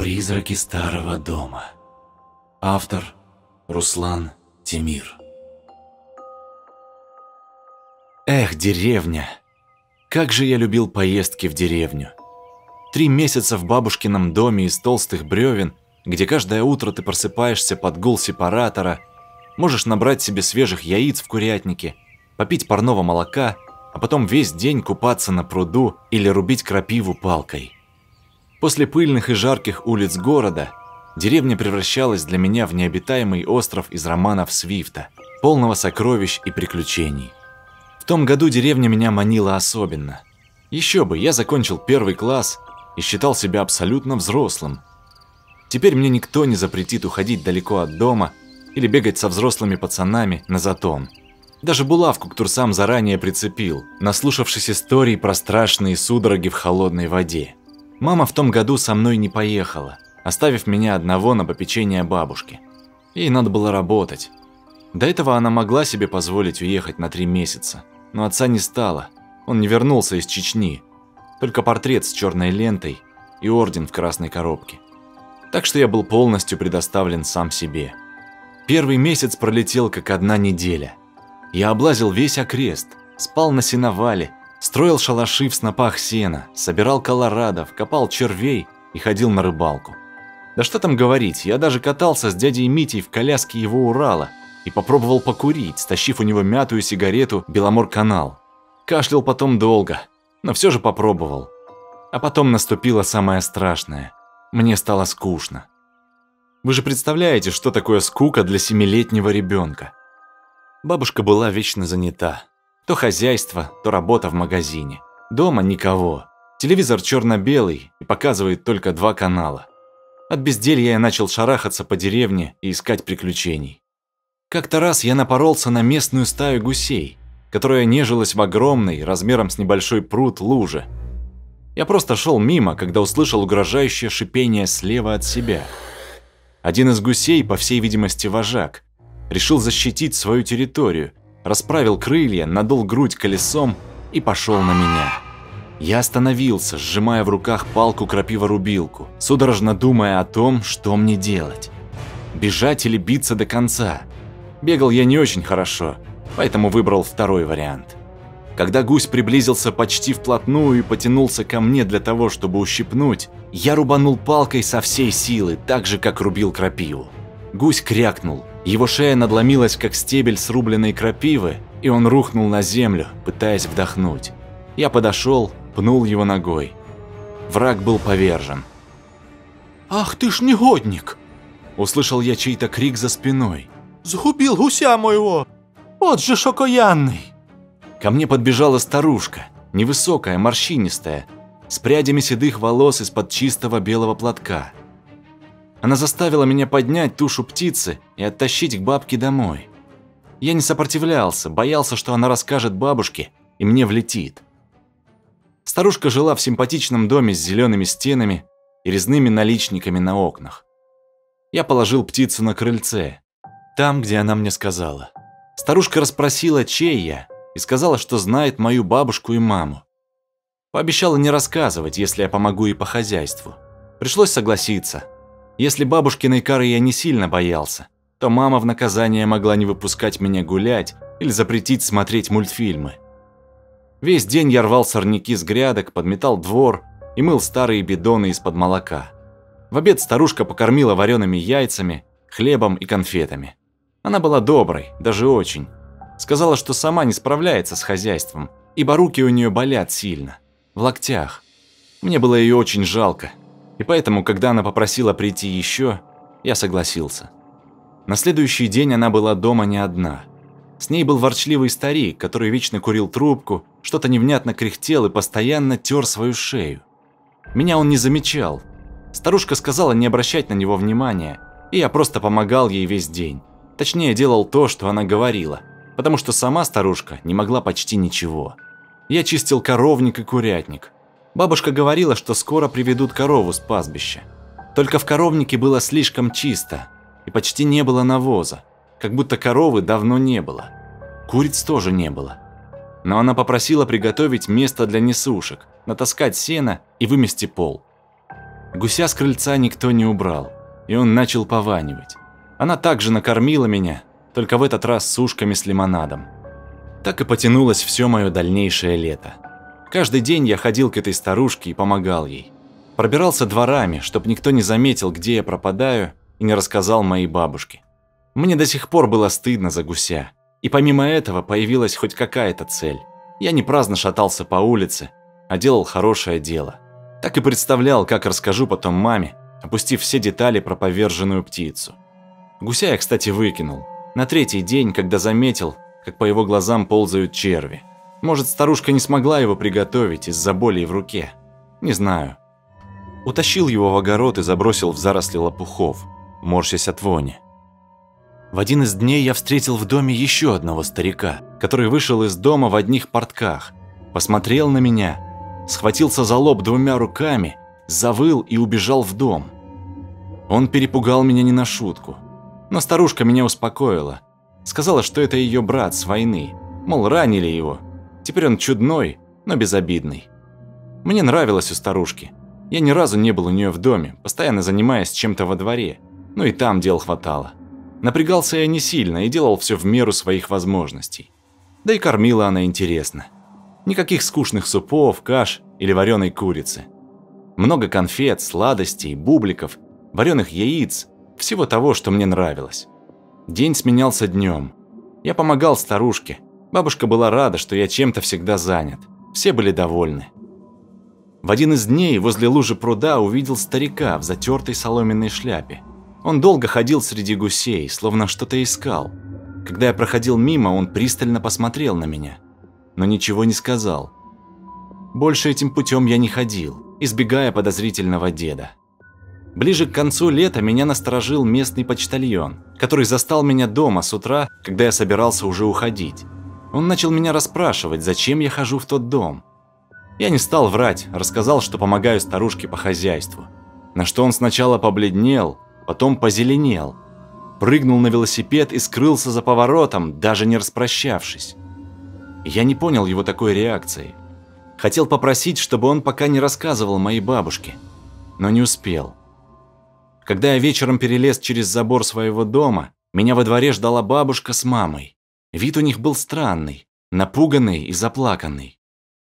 Призраки старого дома. Автор Руслан Тимир. Эх, деревня! Как же я любил поездки в деревню. Три месяца в бабушкином доме из толстых бревен, где каждое утро ты просыпаешься под гул сепаратора, можешь набрать себе свежих яиц в курятнике, попить парного молока, а потом весь день купаться на пруду или рубить крапиву палкой. После пыльных и жарких улиц города деревня превращалась для меня в необитаемый остров из романов Свифта, полного сокровищ и приключений. В том году деревня меня манила особенно. Еще бы, я закончил первый класс и считал себя абсолютно взрослым. Теперь мне никто не запретит уходить далеко от дома или бегать со взрослыми пацанами на затон. Даже булавку к турсам заранее прицепил, наслушавшись историй про страшные судороги в холодной воде. Мама в том году со мной не поехала, оставив меня одного на попечение бабушки. Ей надо было работать. До этого она могла себе позволить уехать на три месяца, но отца не стало. Он не вернулся из Чечни. Только портрет с черной лентой и орден в красной коробке. Так что я был полностью предоставлен сам себе. Первый месяц пролетел как одна неделя. Я облазил весь окрест, спал на сеновале, Строил шалаши в снопах сена, собирал колорадов, копал червей и ходил на рыбалку. Да что там говорить, я даже катался с дядей Митей в коляске его Урала и попробовал покурить, стащив у него мятую сигарету Беломор-канал. Кашлял потом долго, но все же попробовал. А потом наступило самое страшное. Мне стало скучно. Вы же представляете, что такое скука для семилетнего ребенка? Бабушка была вечно занята. То хозяйство, то работа в магазине. Дома никого. Телевизор черно-белый и показывает только два канала. От безделья я начал шарахаться по деревне и искать приключений. Как-то раз я напоролся на местную стаю гусей, которая нежилась в огромной, размером с небольшой пруд, луже. Я просто шел мимо, когда услышал угрожающее шипение слева от себя. Один из гусей, по всей видимости вожак, решил защитить свою территорию расправил крылья, надул грудь колесом и пошел на меня. Я остановился, сжимая в руках палку крапива-рубилку, судорожно думая о том, что мне делать. Бежать или биться до конца? Бегал я не очень хорошо, поэтому выбрал второй вариант. Когда гусь приблизился почти вплотную и потянулся ко мне для того, чтобы ущипнуть, я рубанул палкой со всей силы, так же, как рубил крапиву. Гусь крякнул, его шея надломилась, как стебель срубленной крапивы, и он рухнул на землю, пытаясь вдохнуть. Я подошел, пнул его ногой. Враг был повержен. «Ах ты ж негодник!» Услышал я чей-то крик за спиной. «Сгубил гуся моего! Вот же шокоянный!» Ко мне подбежала старушка, невысокая, морщинистая, с прядями седых волос из-под чистого белого платка. Она заставила меня поднять тушу птицы и оттащить к бабке домой. Я не сопротивлялся, боялся, что она расскажет бабушке, и мне влетит. Старушка жила в симпатичном доме с зелеными стенами и резными наличниками на окнах. Я положил птицу на крыльце, там, где она мне сказала. Старушка расспросила, чей я, и сказала, что знает мою бабушку и маму. Пообещала не рассказывать, если я помогу ей по хозяйству. Пришлось согласиться. Если бабушкиной кары я не сильно боялся, то мама в наказание могла не выпускать меня гулять или запретить смотреть мультфильмы. Весь день я рвал сорняки с грядок, подметал двор и мыл старые бидоны из-под молока. В обед старушка покормила вареными яйцами, хлебом и конфетами. Она была доброй, даже очень. Сказала, что сама не справляется с хозяйством, ибо руки у нее болят сильно, в локтях. Мне было ее очень жалко, и поэтому, когда она попросила прийти еще, я согласился. На следующий день она была дома не одна. С ней был ворчливый старик, который вечно курил трубку, что-то невнятно кряхтел и постоянно тер свою шею. Меня он не замечал. Старушка сказала не обращать на него внимания, и я просто помогал ей весь день. Точнее, делал то, что она говорила, потому что сама старушка не могла почти ничего. Я чистил коровник и курятник, Бабушка говорила, что скоро приведут корову с пастбища. Только в коровнике было слишком чисто, и почти не было навоза, как будто коровы давно не было. Куриц тоже не было. Но она попросила приготовить место для несушек, натаскать сено и вымести пол. Гуся с крыльца никто не убрал, и он начал пованивать. Она также накормила меня, только в этот раз с ушками с лимонадом. Так и потянулось все мое дальнейшее лето. Каждый день я ходил к этой старушке и помогал ей. Пробирался дворами, чтобы никто не заметил, где я пропадаю, и не рассказал моей бабушке. Мне до сих пор было стыдно за гуся. И помимо этого появилась хоть какая-то цель. Я не праздно шатался по улице, а делал хорошее дело. Так и представлял, как расскажу потом маме, опустив все детали про поверженную птицу. Гуся я, кстати, выкинул. На третий день, когда заметил, как по его глазам ползают черви. Может, старушка не смогла его приготовить из-за боли в руке. Не знаю. Утащил его в огород и забросил в заросли лопухов, морщась от вони. В один из дней я встретил в доме еще одного старика, который вышел из дома в одних портках, посмотрел на меня, схватился за лоб двумя руками, завыл и убежал в дом. Он перепугал меня не на шутку. Но старушка меня успокоила. Сказала, что это ее брат с войны. Мол, ранили его. Теперь он чудной, но безобидный. Мне нравилось у старушки. Я ни разу не был у нее в доме, постоянно занимаясь чем-то во дворе. Ну и там дел хватало. Напрягался я не сильно и делал все в меру своих возможностей. Да и кормила она интересно. Никаких скучных супов, каш или вареной курицы. Много конфет, сладостей, бубликов, вареных яиц, всего того, что мне нравилось. День сменялся днем. Я помогал старушке. Бабушка была рада, что я чем-то всегда занят. Все были довольны. В один из дней возле лужи пруда увидел старика в затертой соломенной шляпе. Он долго ходил среди гусей, словно что-то искал. Когда я проходил мимо, он пристально посмотрел на меня, но ничего не сказал. Больше этим путем я не ходил, избегая подозрительного деда. Ближе к концу лета меня насторожил местный почтальон, который застал меня дома с утра, когда я собирался уже уходить. Он начал меня расспрашивать, зачем я хожу в тот дом. Я не стал врать, рассказал, что помогаю старушке по хозяйству. На что он сначала побледнел, потом позеленел, прыгнул на велосипед и скрылся за поворотом, даже не распрощавшись. Я не понял его такой реакции. Хотел попросить, чтобы он пока не рассказывал моей бабушке, но не успел. Когда я вечером перелез через забор своего дома, меня во дворе ждала бабушка с мамой. Вид у них был странный, напуганный и заплаканный.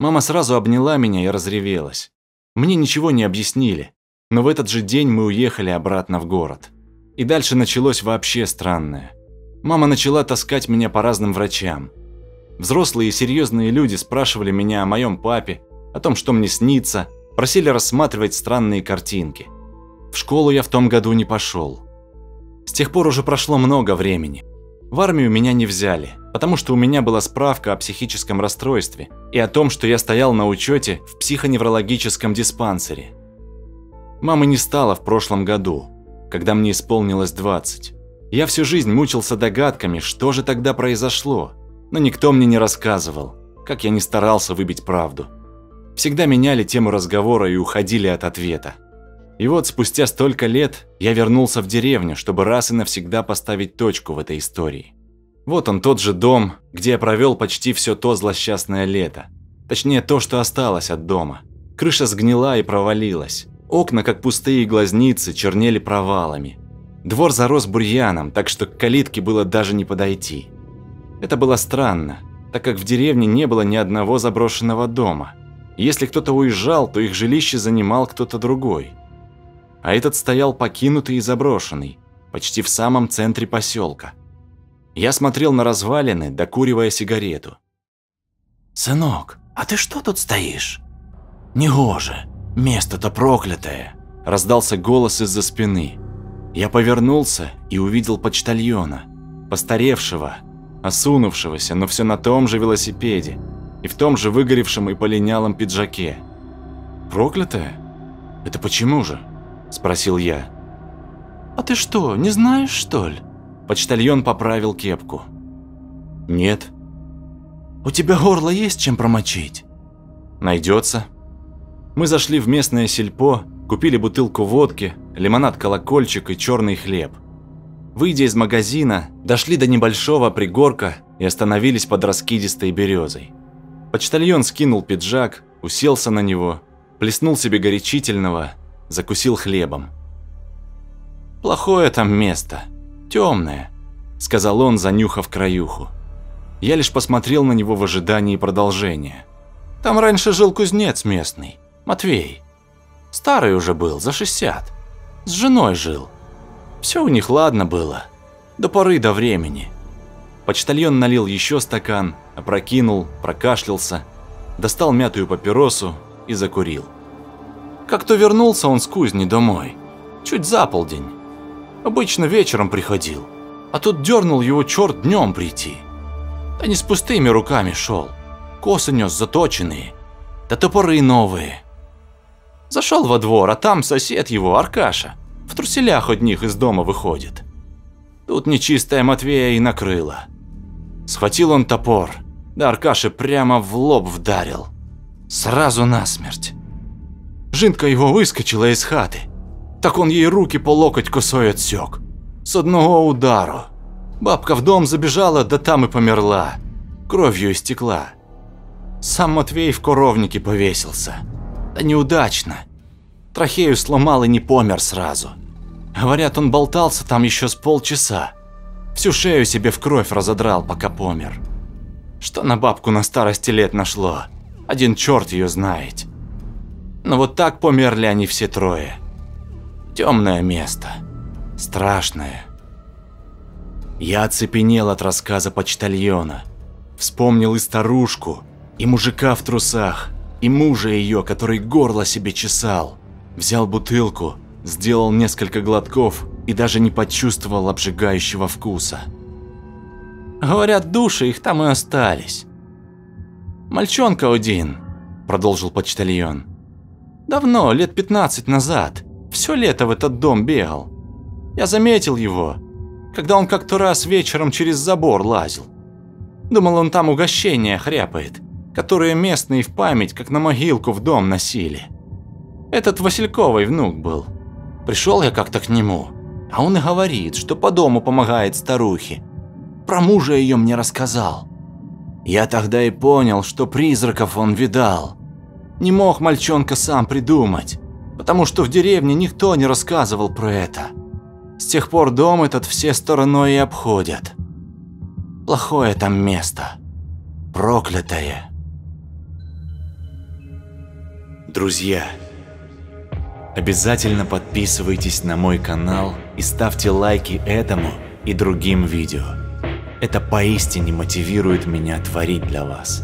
Мама сразу обняла меня и разревелась. Мне ничего не объяснили, но в этот же день мы уехали обратно в город. И дальше началось вообще странное. Мама начала таскать меня по разным врачам. Взрослые и серьезные люди спрашивали меня о моем папе, о том, что мне снится, просили рассматривать странные картинки. В школу я в том году не пошел. С тех пор уже прошло много времени. В армию меня не взяли, потому что у меня была справка о психическом расстройстве и о том, что я стоял на учете в психоневрологическом диспансере. Мамы не стало в прошлом году, когда мне исполнилось 20. Я всю жизнь мучился догадками, что же тогда произошло, но никто мне не рассказывал, как я не старался выбить правду. Всегда меняли тему разговора и уходили от ответа. И вот спустя столько лет я вернулся в деревню, чтобы раз и навсегда поставить точку в этой истории. Вот он тот же дом, где я провел почти все то злосчастное лето. Точнее, то, что осталось от дома. Крыша сгнила и провалилась. Окна, как пустые глазницы, чернели провалами. Двор зарос бурьяном, так что к калитке было даже не подойти. Это было странно, так как в деревне не было ни одного заброшенного дома. Если кто-то уезжал, то их жилище занимал кто-то другой. А этот стоял покинутый и заброшенный, почти в самом центре поселка. Я смотрел на развалины, докуривая сигарету. «Сынок, а ты что тут стоишь? Негоже!» «Место-то проклятое!» – раздался голос из-за спины. Я повернулся и увидел почтальона, постаревшего, осунувшегося, но все на том же велосипеде и в том же выгоревшем и полинялом пиджаке. «Проклятое? Это почему же?» – спросил я. «А ты что, не знаешь, что ли?» Почтальон поправил кепку. «Нет». «У тебя горло есть чем промочить?» «Найдется», мы зашли в местное сельпо, купили бутылку водки, лимонад-колокольчик и черный хлеб. Выйдя из магазина, дошли до небольшого пригорка и остановились под раскидистой березой. Почтальон скинул пиджак, уселся на него, плеснул себе горячительного закусил хлебом. «Плохое там место, темное», — сказал он, занюхав краюху. Я лишь посмотрел на него в ожидании продолжения. «Там раньше жил кузнец местный, Матвей. Старый уже был, за 60. С женой жил. Все у них ладно было, до поры до времени». Почтальон налил еще стакан, опрокинул, прокашлялся, достал мятую папиросу и закурил. Как-то вернулся он с кузни домой, чуть за полдень. Обычно вечером приходил, а тут дернул его черт днем прийти. Да не с пустыми руками шел, косы нес заточенные, да топоры новые. Зашел во двор, а там сосед его, Аркаша, в труселях одних из дома выходит. Тут нечистая Матвея и накрыла. Схватил он топор, да Аркаше прямо в лоб вдарил. Сразу насмерть. Жинка его выскочила из хаты. Так он ей руки по локоть косой отсек. С одного удару. Бабка в дом забежала, да там и померла. Кровью истекла. Сам Матвей в коровнике повесился. Да неудачно. Трахею сломал и не помер сразу. Говорят, он болтался там еще с полчаса. Всю шею себе в кровь разодрал, пока помер. Что на бабку на старости лет нашло? Один черт ее знает. Но вот так померли они все трое. Темное место. Страшное. Я оцепенел от рассказа почтальона. Вспомнил и старушку, и мужика в трусах, и мужа ее, который горло себе чесал. Взял бутылку, сделал несколько глотков и даже не почувствовал обжигающего вкуса. Говорят, души их там и остались. Мальчонка один, продолжил почтальон. Давно, лет 15 назад, все лето в этот дом бегал. Я заметил его, когда он как-то раз вечером через забор лазил. Думал, он там угощение хряпает, которые местные в память, как на могилку в дом носили. Этот Васильковый внук был. Пришел я как-то к нему, а он и говорит, что по дому помогает старухе. Про мужа ее мне рассказал. Я тогда и понял, что призраков он видал. Не мог мальчонка сам придумать, потому что в деревне никто не рассказывал про это. С тех пор дом этот все стороной и обходят. Плохое там место. Проклятое. Друзья, обязательно подписывайтесь на мой канал и ставьте лайки этому и другим видео. Это поистине мотивирует меня творить для вас.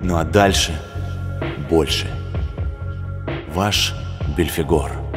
Ну а дальше больше. Ваш Бельфигор.